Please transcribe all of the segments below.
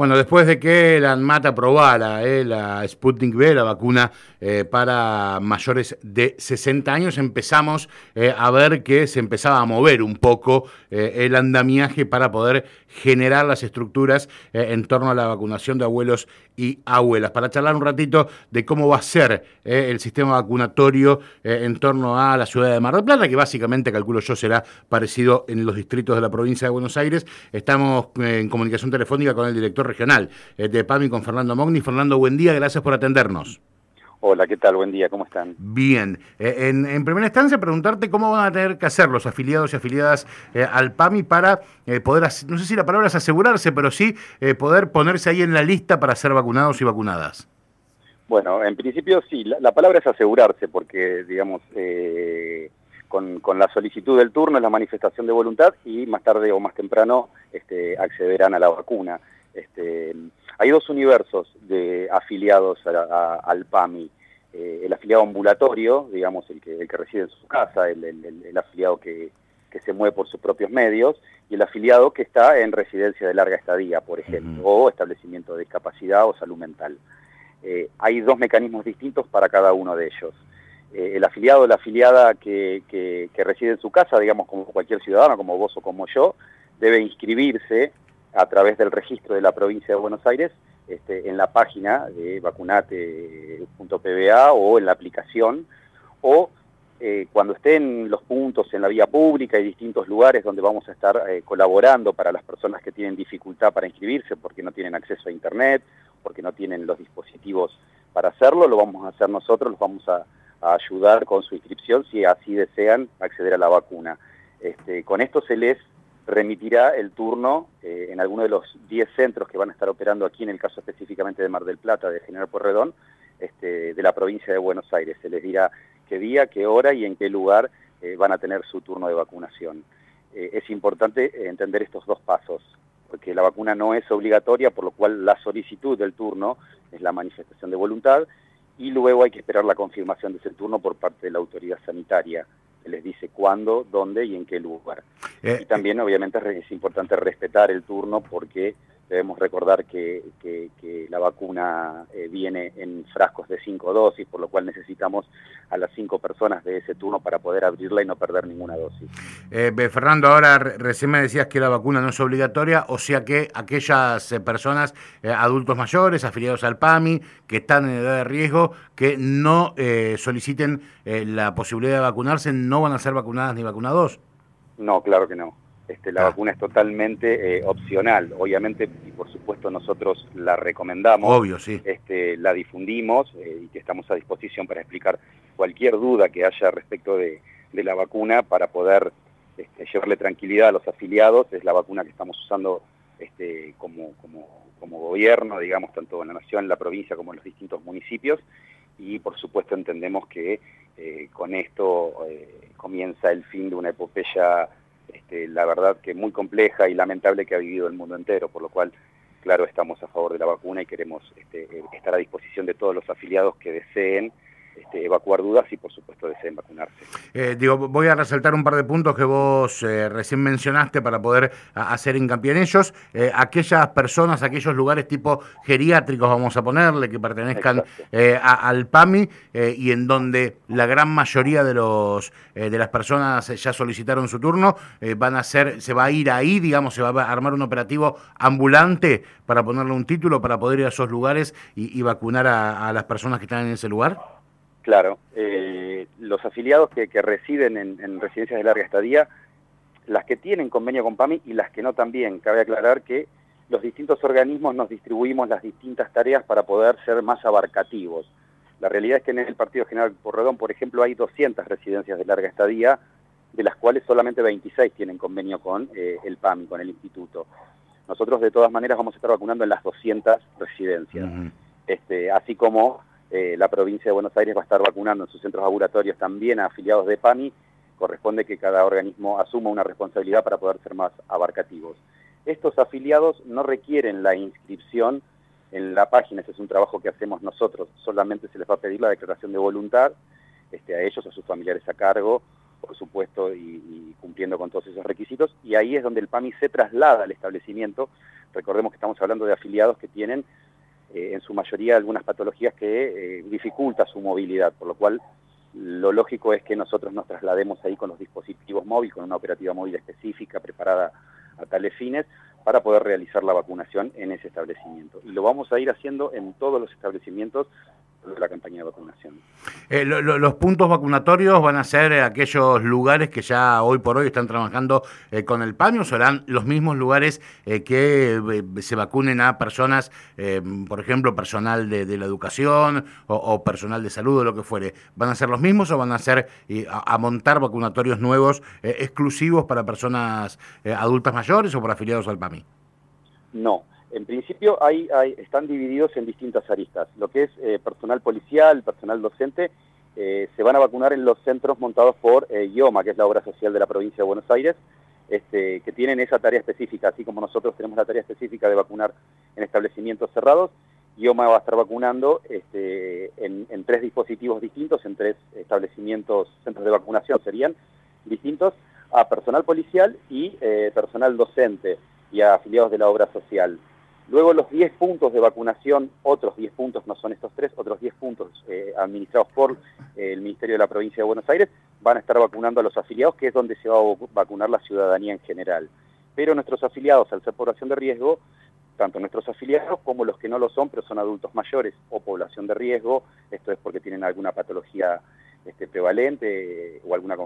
Bueno, después de que la ANMAT aprobara eh, la Sputnik V, la vacuna eh, para mayores de 60 años, empezamos eh, a ver que se empezaba a mover un poco el andamiaje para poder generar las estructuras en torno a la vacunación de abuelos y abuelas. Para charlar un ratito de cómo va a ser el sistema vacunatorio en torno a la ciudad de Mar del Plata, que básicamente, calculo yo, será parecido en los distritos de la provincia de Buenos Aires, estamos en comunicación telefónica con el director regional eh, de PAMI con Fernando Mogni. Fernando, buen día, gracias por atendernos. Hola, ¿qué tal? Buen día, ¿cómo están? Bien. Eh, en, primera instancia, preguntarte cómo van a tener que hacer los afiliados y afiliadas eh, al PAMI para poder, no sé si la palabra es asegurarse, pero sí poder ponerse ahí en la lista para ser vacunados y vacunadas. Bueno, en principio sí, la, palabra es asegurarse, porque, digamos, con, con, la solicitud del turno es la manifestación de voluntad y más tarde o más temprano este, accederán a la vacuna. Este, hay dos universos de afiliados al PAMI. Eh, el afiliado ambulatorio, digamos, el que, el que reside en su casa, el, afiliado que, se mueve por sus propios medios, y el afiliado que está en residencia de larga estadía, por ejemplo, o establecimiento de discapacidad o salud mental. Eh, hay dos mecanismos distintos para cada uno de ellos. Eh, el afiliado o la afiliada que, que, reside en su casa, digamos como cualquier ciudadano, como vos o como yo, debe inscribirse a través del registro de la provincia de Buenos Aires este, en la página de vacunate.pba o en la aplicación, o eh, cuando estén los puntos en la vía pública y distintos lugares donde vamos a estar eh, colaborando para las personas que tienen dificultad para inscribirse porque no tienen acceso a Internet, porque no tienen los dispositivos para hacerlo, lo vamos a hacer nosotros, los vamos a, ayudar con su inscripción si así desean acceder a la vacuna. Este, con esto se les remitirá el turno eh, en alguno de los 10 centros que van a estar operando aquí, en el caso específicamente de Mar del Plata, de General Porredón, este, de la provincia de Buenos Aires. Se les dirá qué día, qué hora y en qué lugar eh, van a tener su turno de vacunación. Eh, es importante entender estos dos pasos, porque la vacuna no es obligatoria, por lo cual la solicitud del turno es la manifestación de voluntad y luego hay que esperar la confirmación de ese turno por parte de la autoridad sanitaria les dice cuándo, dónde y en qué lugar. Eh, y también obviamente es importante respetar el turno porque debemos recordar que, la vacuna eh, viene en frascos de cinco dosis, por lo cual necesitamos a las cinco personas de ese turno para poder abrirla y no perder ninguna dosis. Eh, Fernando, ahora recién me decías que la vacuna no es obligatoria, o sea que aquellas personas, adultos mayores, afiliados al PAMI, que están en edad de riesgo, que no soliciten la posibilidad de vacunarse, no van a ser vacunadas ni vacunados. No, claro que no. Este, la ah. vacuna es totalmente eh, opcional, obviamente, y por supuesto nosotros la recomendamos. Obvio, sí. Este, la difundimos eh, y que estamos a disposición para explicar cualquier duda que haya respecto de, la vacuna para poder este, llevarle tranquilidad a los afiliados. Es la vacuna que estamos usando este, como, como, como gobierno, digamos, tanto en la nación, en la provincia como en los distintos municipios. Y por supuesto entendemos que eh, con esto comienza el fin de una epopeya este, la verdad que muy compleja y lamentable que ha vivido el mundo entero, por lo cual, claro, estamos a favor de la vacuna y queremos este, estar a disposición de todos los afiliados que deseen este, evacuar dudas y por supuesto deseen vacunarse. Eh, digo, voy a resaltar un par de puntos que vos eh, recién mencionaste para poder hacer hincapié en ellos. Eh, aquellas personas, aquellos lugares tipo geriátricos, vamos a ponerle, que pertenezcan al PAMI y en donde la gran mayoría de los de las personas ya solicitaron su turno, van a ser, se va a ir ahí, digamos, se va a armar un operativo ambulante para ponerle un título para poder ir a esos lugares y, vacunar a las personas que están en ese lugar. Claro, eh, los afiliados que, residen en, residencias de larga estadía, las que tienen convenio con PAMI y las que no también. Cabe aclarar que los distintos organismos nos distribuimos las distintas tareas para poder ser más abarcativos. La realidad es que en el Partido General Porredón, por ejemplo, hay 200 residencias de larga estadía, de las cuales solamente 26 tienen convenio con eh, el PAMI, con el instituto. Nosotros de todas maneras vamos a estar vacunando en las 200 residencias, este, así como eh, la provincia de Buenos Aires va a estar vacunando en sus centros ambulatorios también a afiliados de PAMI, corresponde que cada organismo asuma una responsabilidad para poder ser más abarcativos. Estos afiliados no requieren la inscripción en la página, ese es un trabajo que hacemos nosotros, solamente se les va a pedir la declaración de voluntad este, a ellos, a sus familiares a cargo, por supuesto, y, cumpliendo con todos esos requisitos, y ahí es donde el PAMI se traslada al establecimiento. Recordemos que estamos hablando de afiliados que tienen eh, en su mayoría algunas patologías que eh, dificulta su movilidad, por lo cual lo lógico es que nosotros nos traslademos ahí con los dispositivos móviles, con una operativa móvil específica preparada a tales fines, para poder realizar la vacunación en ese establecimiento. Y lo vamos a ir haciendo en todos los establecimientos de la campaña de vacunación. Eh, los puntos vacunatorios van a ser aquellos lugares que ya hoy por hoy están trabajando eh, con el PAMI o serán los mismos lugares eh, que se vacunen a personas, por ejemplo, personal de, la educación o, personal de salud o lo que fuere. ¿Van a ser los mismos o van a ser a, montar vacunatorios nuevos exclusivos para personas adultas mayores o para afiliados al PAMI? No. En principio hay, están divididos en distintas aristas. Lo que es eh, personal policial, personal docente, eh, se van a vacunar en los centros montados por eh, IOMA, que es la obra social de la provincia de Buenos Aires, este, que tienen esa tarea específica, así como nosotros tenemos la tarea específica de vacunar en establecimientos cerrados. IOMA va a estar vacunando este, en, en tres dispositivos distintos, en tres establecimientos, centros de vacunación serían distintos, a personal policial y personal docente y a afiliados de la obra social. Luego los 10 puntos de vacunación, otros 10 puntos, no son estos tres, otros 10 puntos eh, administrados por eh, el Ministerio de la Provincia de Buenos Aires, van a estar vacunando a los afiliados, que es donde se va a vacunar la ciudadanía en general. Pero nuestros afiliados, al ser población de riesgo, tanto nuestros afiliados como los que no lo son, pero son adultos mayores o población de riesgo, esto es porque tienen alguna patología este, prevalente eh, o alguna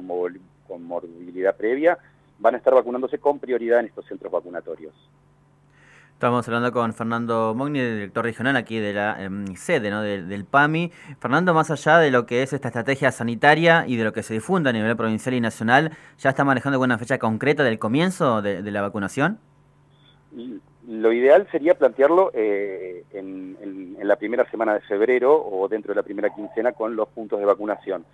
comorbilidad previa, van a estar vacunándose con prioridad en estos centros vacunatorios. Estamos hablando con Fernando Mogni, director regional aquí de la em, sede ¿no? del, PAMI. Fernando, más allá de lo que es esta estrategia sanitaria y de lo que se difunda a nivel provincial y nacional, ¿ya está manejando alguna fecha concreta del comienzo de, la vacunación? Lo ideal sería plantearlo eh, en, la primera semana de febrero o dentro de la primera quincena con los puntos de vacunación.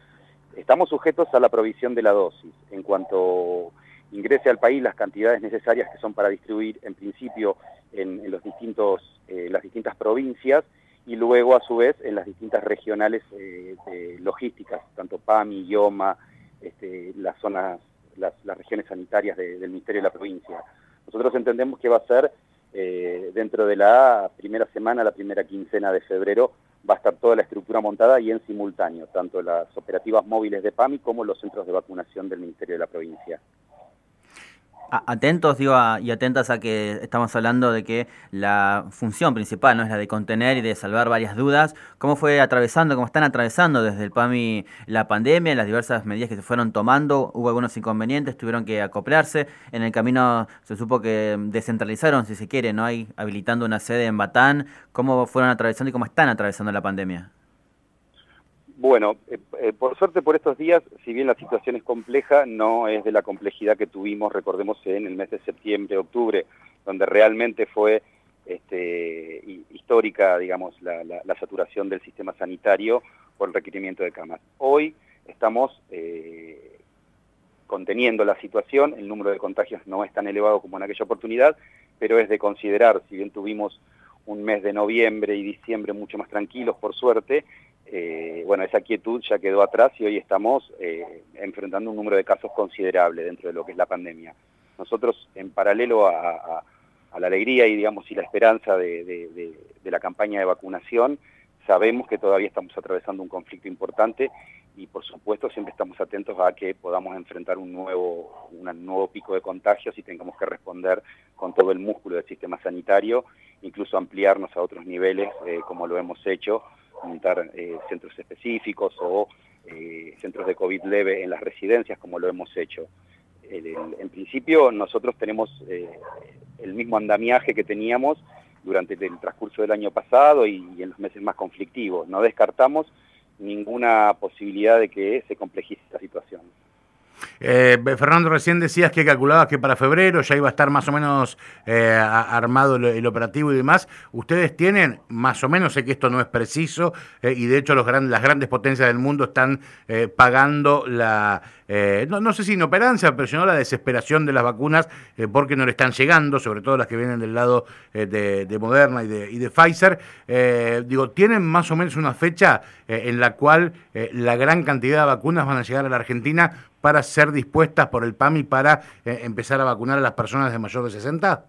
Estamos sujetos a la provisión de la dosis. En cuanto ingrese al país las cantidades necesarias que son para distribuir en principio en, los distintos, eh, las distintas provincias y luego a su vez en las distintas regionales eh, logísticas, tanto PAMI, IOMA, este, las zonas, las, regiones sanitarias del Ministerio de la provincia. Nosotros entendemos que va a ser eh, dentro de la primera semana, la primera quincena de febrero, va a estar toda la estructura montada y en simultáneo, tanto las operativas móviles de PAMI como los centros de vacunación del Ministerio de la provincia atentos digo, y atentas a que estamos hablando de que la función principal no es la de contener y de salvar varias dudas. ¿Cómo fue atravesando, cómo están atravesando desde el PAMI la pandemia, las diversas medidas que se fueron tomando? Hubo algunos inconvenientes, tuvieron que acoplarse. En el camino se supo que descentralizaron, si se quiere, no hay habilitando una sede en Batán. ¿Cómo fueron atravesando y cómo están atravesando la pandemia? Bueno, eh, eh, por suerte por estos días, si bien la situación es compleja, no es de la complejidad que tuvimos, recordemos, en el mes de septiembre, octubre, donde realmente fue este, histórica, digamos, la, saturación del sistema sanitario por el requerimiento de camas. Hoy estamos eh, conteniendo la situación, el número de contagios no es tan elevado como en aquella oportunidad, pero es de considerar, si bien tuvimos un mes de noviembre y diciembre mucho más tranquilos, por suerte, eh, bueno, esa quietud ya quedó atrás y hoy estamos eh, enfrentando un número de casos considerable dentro de lo que es la pandemia. Nosotros, en paralelo a, la alegría y, digamos, y la esperanza de, la campaña de vacunación, sabemos que todavía estamos atravesando un conflicto importante y, por supuesto, siempre estamos atentos a que podamos enfrentar un nuevo, un nuevo pico de contagios y tengamos que responder con todo el músculo del sistema sanitario, incluso ampliarnos a otros niveles, eh, como lo hemos hecho, eh, centros específicos o eh, centros de COVID leve en las residencias, como lo hemos hecho. en principio, nosotros tenemos eh, el mismo andamiaje que teníamos durante el transcurso del año pasado y, en los meses más conflictivos. No descartamos ninguna posibilidad de que se complejice esta situación. Eh, Fernando, recién decías que calculabas que para febrero ya iba a estar más o menos eh, armado el, operativo y demás. Ustedes tienen, más o menos, sé que esto no es preciso, eh, y de hecho los las grandes potencias del mundo están pagando la, no, sé si inoperancia, pero sino la desesperación de las vacunas porque no le están llegando, sobre todo las que vienen del lado de, Moderna y de, y de Pfizer. digo, ¿tienen más o menos una fecha en la cual la gran cantidad de vacunas van a llegar a la Argentina para ser dispuestas por el PAMI para eh, empezar a vacunar a las personas de mayor de 60?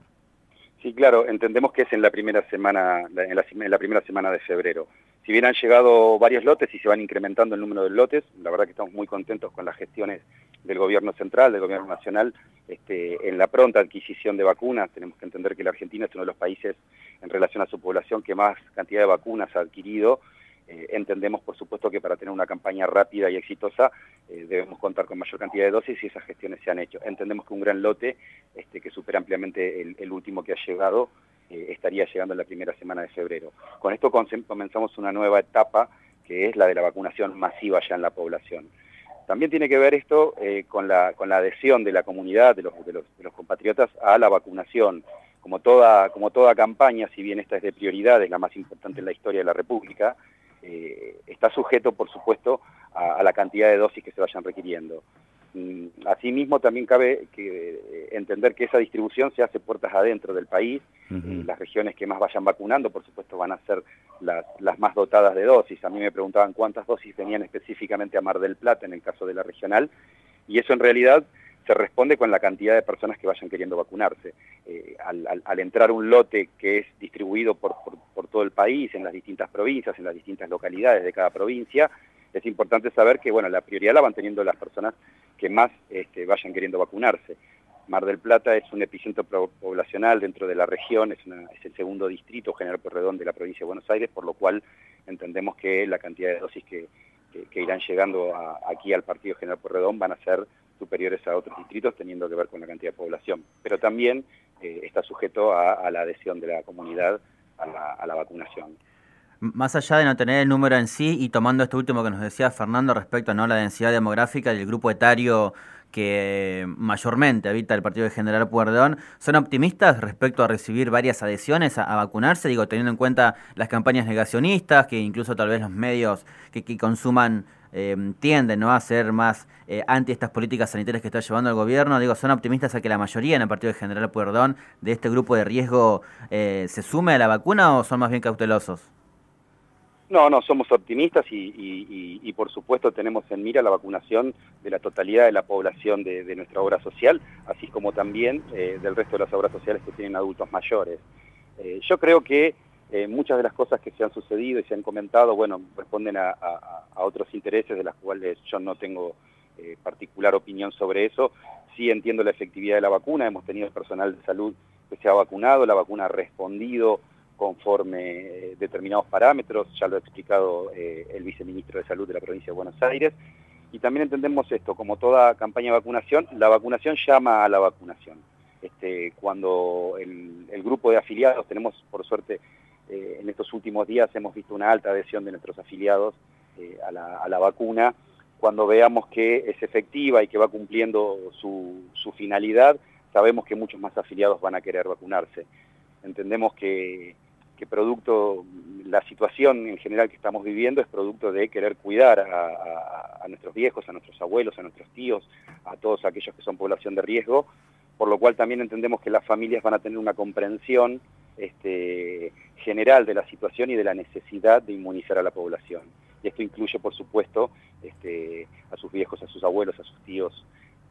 Sí, claro, entendemos que es en la primera semana, en la, en la, primera semana de febrero. Si bien han llegado varios lotes y se van incrementando el número de lotes, la verdad que estamos muy contentos con las gestiones del gobierno central, del gobierno nacional, este, en la pronta adquisición de vacunas. Tenemos que entender que la Argentina es uno de los países en relación a su población que más cantidad de vacunas ha adquirido eh, entendemos, por supuesto, que para tener una campaña rápida y exitosa eh, debemos contar con mayor cantidad de dosis y esas gestiones se han hecho. Entendemos que un gran lote, este, que supera ampliamente el, último que ha llegado, eh, estaría llegando en la primera semana de febrero. Con esto comenzamos una nueva etapa, que es la de la vacunación masiva ya en la población. También tiene que ver esto con, la, con la adhesión de la comunidad, de los, de los, de los compatriotas, a la vacunación como toda, como toda campaña, si bien esta es de prioridad, es la más importante en la historia de la República, eh, está sujeto, por supuesto, a, la cantidad de dosis que se vayan requiriendo. Mm, asimismo, también cabe que, eh, entender que esa distribución se hace puertas adentro del país. las regiones que más vayan vacunando, por supuesto, van a ser las, las, más dotadas de dosis. A mí me preguntaban cuántas dosis venían específicamente a Mar del Plata en el caso de la regional, y eso en realidad se responde con la cantidad de personas que vayan queriendo vacunarse. Eh, al, entrar un lote que es distribuido por, todo el país, en las distintas provincias, en las distintas localidades de cada provincia, es importante saber que bueno, la prioridad la van teniendo las personas que más este, vayan queriendo vacunarse. Mar del Plata es un epicentro poblacional dentro de la región, es, el segundo distrito General Porredón de la provincia de Buenos Aires, por lo cual entendemos que la cantidad de dosis que, irán llegando aquí al partido General Porredón van a ser superiores a otros distritos teniendo que ver con la cantidad de población. Pero también eh, está sujeto a, la adhesión de la comunidad a la, vacunación. Más allá de no tener el número en sí y tomando esto último que nos decía Fernando respecto a ¿no? la densidad demográfica y el grupo etario que mayormente habita el partido de General Puerdón, ¿son optimistas respecto a recibir varias adhesiones a, vacunarse? Digo, teniendo en cuenta las campañas negacionistas, que incluso tal vez los medios que consuman eh, tienden ¿no? a ser más eh, anti estas políticas sanitarias que está llevando el gobierno. Digo, ¿son optimistas a que la mayoría en el partido de General Puerdón de este grupo de riesgo eh, se sume a la vacuna o son más bien cautelosos? No, no, somos optimistas y, por supuesto tenemos en mira la vacunación de la totalidad de la población de, nuestra obra social, así como también del resto de las obras sociales que tienen adultos mayores. yo creo que eh, muchas de las cosas que se han sucedido y se han comentado, bueno, responden a, otros intereses de las cuales yo no tengo eh, particular opinión sobre eso. Sí entiendo la efectividad de la vacuna, hemos tenido personal de salud que se ha vacunado, la vacuna ha respondido conforme eh, determinados parámetros, ya lo ha explicado el viceministro de Salud de la provincia de Buenos Aires, y también entendemos esto, como toda campaña de vacunación, la vacunación llama a la vacunación. Este, cuando el grupo de afiliados, tenemos por suerte eh, en estos últimos días hemos visto una alta adhesión de nuestros afiliados eh, a, la, vacuna. Cuando veamos que es efectiva y que va cumpliendo su, finalidad, sabemos que muchos más afiliados van a querer vacunarse. Entendemos que, producto, la situación en general que estamos viviendo es producto de querer cuidar a, nuestros viejos, a nuestros abuelos, a nuestros tíos, a todos aquellos que son población de riesgo, por lo cual también entendemos que las familias van a tener una comprensión este, general de la situación y de la necesidad de inmunizar a la población. Y esto incluye, por supuesto, este, a sus viejos, a sus abuelos, a sus tíos,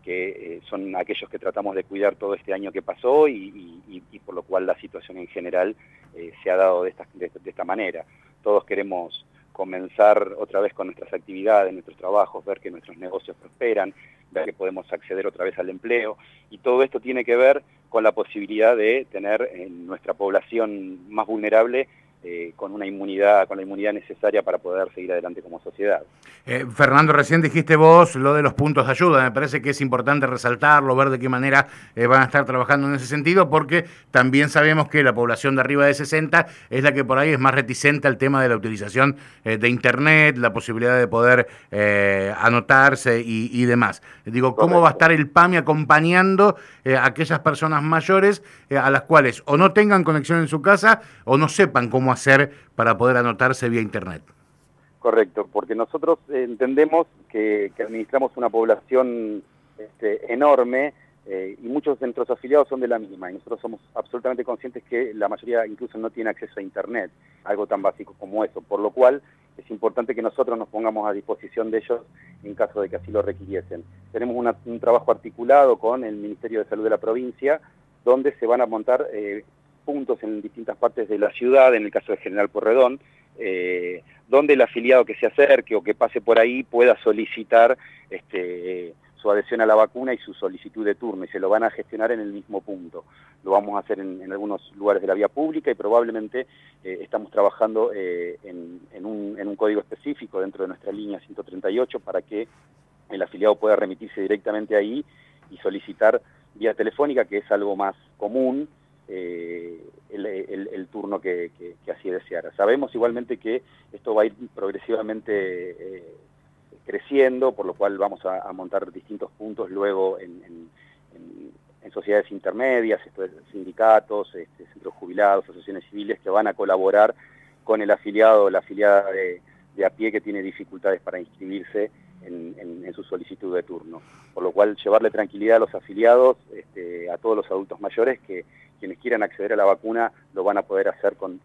que eh, son aquellos que tratamos de cuidar todo este año que pasó y, por lo cual la situación en general eh, se ha dado de esta, de esta manera. Todos queremos comenzar otra vez con nuestras actividades, nuestros trabajos, ver que nuestros negocios prosperan, ver que podemos acceder otra vez al empleo. Y todo esto tiene que ver con la posibilidad de tener en nuestra población más vulnerable eh, con una inmunidad, con la inmunidad necesaria para poder seguir adelante como sociedad. Eh, Fernando, recién dijiste vos lo de los puntos de ayuda, me parece que es importante resaltarlo, ver de qué manera eh, van a estar trabajando en ese sentido, porque también sabemos que la población de arriba de 60 es la que por ahí es más reticente al tema de la utilización de Internet, la posibilidad de poder anotarse y, demás. Digo, ¿cómo va a estar el PAMI acompañando a aquellas personas mayores a las cuales o no tengan conexión en su casa o no sepan cómo hacer para poder anotarse vía Internet. Correcto, porque nosotros entendemos que, administramos una población este, enorme eh, y muchos de nuestros afiliados son de la misma y nosotros somos absolutamente conscientes que la mayoría incluso no tiene acceso a Internet, algo tan básico como eso, por lo cual es importante que nosotros nos pongamos a disposición de ellos en caso de que así lo requiriesen. Tenemos un trabajo articulado con el Ministerio de Salud de la provincia donde se van a montar eh, puntos en distintas partes de la ciudad, en el caso de General Porredón, donde el afiliado que se acerque o que pase por ahí pueda solicitar este, su adhesión a la vacuna y su solicitud de turno, y se lo van a gestionar en el mismo punto. Lo vamos a hacer en, algunos lugares de la vía pública y probablemente eh, estamos trabajando eh, en, un, en un código específico dentro de nuestra línea 138 para que el afiliado pueda remitirse directamente ahí y solicitar vía telefónica, que es algo más común, eh, el, turno que, así deseara. Sabemos igualmente que esto va a ir progresivamente creciendo, por lo cual vamos a, montar distintos puntos luego en, sociedades intermedias, sindicatos, este, centros jubilados, asociaciones civiles que van a colaborar con el afiliado o la afiliada de, a pie que tiene dificultades para inscribirse en, su solicitud de turno. Por lo cual llevarle tranquilidad a los afiliados, este, a todos los adultos mayores que quienes quieran acceder a la vacuna lo van a poder hacer con,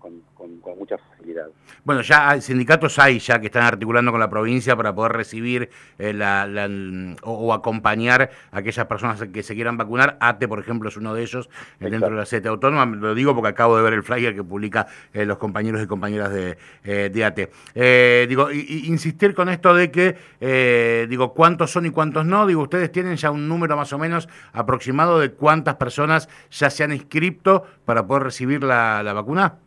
mucha facilidad. Bueno, ya hay sindicatos hay ya que están articulando con la provincia para poder recibir eh, la, o, acompañar a aquellas personas que se quieran vacunar. ATE, por ejemplo, es uno de ellos eh, dentro de la sede autónoma. Lo digo porque acabo de ver el flyer que publica eh, los compañeros y compañeras de, de ATE. digo, insistir con esto de que, digo, cuántos son y cuántos no. Digo, ustedes tienen ya un número más o menos aproximado de cuántas personas ya se han inscrito para poder recibir la, vacuna?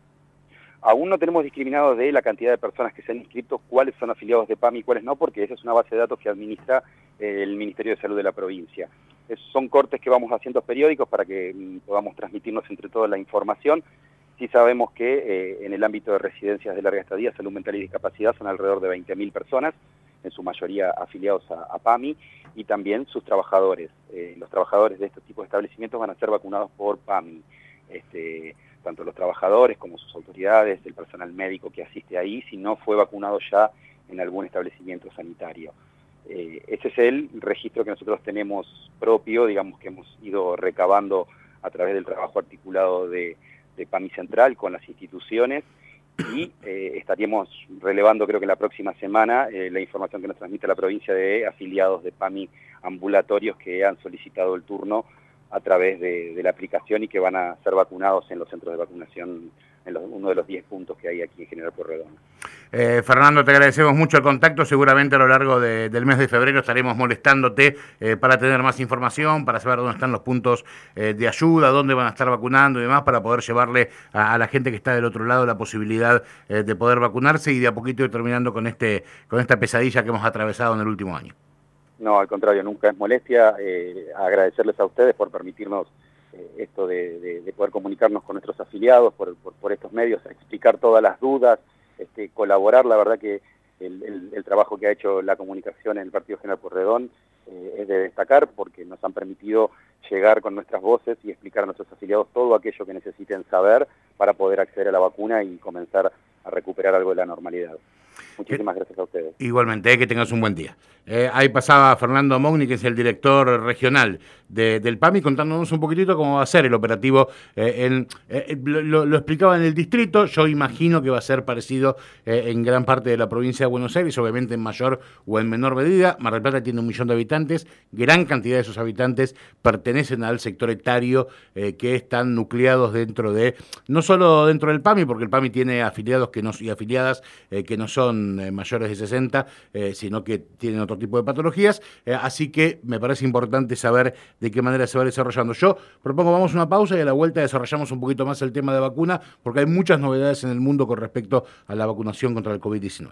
Aún no tenemos discriminado de la cantidad de personas que se han inscrito, cuáles son afiliados de PAMI y cuáles no, porque esa es una base de datos que administra eh, el Ministerio de Salud de la provincia. son cortes que vamos haciendo periódicos para que mm, podamos transmitirnos entre todos la información. Sí sabemos que eh, en el ámbito de residencias de larga estadía, salud mental y discapacidad son alrededor de 20.000 personas, en su mayoría afiliados a, PAMI, y también sus trabajadores. Eh, los trabajadores de este tipo de establecimientos van a ser vacunados por PAMI. Este, tanto los trabajadores como sus autoridades, el personal médico que asiste ahí, si no fue vacunado ya en algún establecimiento sanitario. Eh, ese es el registro que nosotros tenemos propio, digamos que hemos ido recabando a través del trabajo articulado de, PAMI Central con las instituciones y eh, estaríamos relevando creo que la próxima semana eh, la información que nos transmite la provincia de afiliados de PAMI ambulatorios que han solicitado el turno a través de, la aplicación y que van a ser vacunados en los centros de vacunación, en uno de los 10 puntos que hay aquí en General Porredón. Eh, Fernando, te agradecemos mucho el contacto. Seguramente a lo largo del mes de febrero estaremos molestándote eh, para tener más información, para saber dónde están los puntos eh, de ayuda, dónde van a estar vacunando y demás, para poder llevarle a, la gente que está del otro lado la posibilidad de poder vacunarse y de a poquito ir terminando con, este, con esta pesadilla que hemos atravesado en el último año. No, al contrario, nunca es molestia. agradecerles a ustedes por permitirnos esto de, poder comunicarnos con nuestros afiliados por, por estos medios, explicar todas las dudas este, colaborar, la verdad que el, trabajo que ha hecho la comunicación en el Partido General Porredón eh, es de destacar porque nos han permitido llegar con nuestras voces y explicar a nuestros afiliados todo aquello que necesiten saber para poder acceder a la vacuna y comenzar a recuperar algo de la normalidad. Muchísimas gracias a ustedes. Igualmente, que tengas un buen día. Eh, ahí pasaba Fernando Mogni, que es el director regional del PAMI, contándonos un poquitito cómo va a ser el operativo. Eh, eh, lo, explicaba en el distrito, yo imagino que va a ser parecido en gran parte de la provincia de Buenos Aires, obviamente en mayor o en menor medida. Mar del Plata tiene un millón de habitantes, gran cantidad de esos habitantes pertenecen al sector etario que están nucleados dentro de, no solo dentro del PAMI, porque el PAMI tiene afiliados que no, y afiliadas que no son mayores de 60, sino que tienen otro tipo de patologías, eh, así que me parece importante saber de qué manera se va desarrollando. Yo propongo, vamos a una pausa y a la vuelta desarrollamos un poquito más el tema de vacuna, porque hay muchas novedades en el mundo con respecto a la vacunación contra el COVID-19.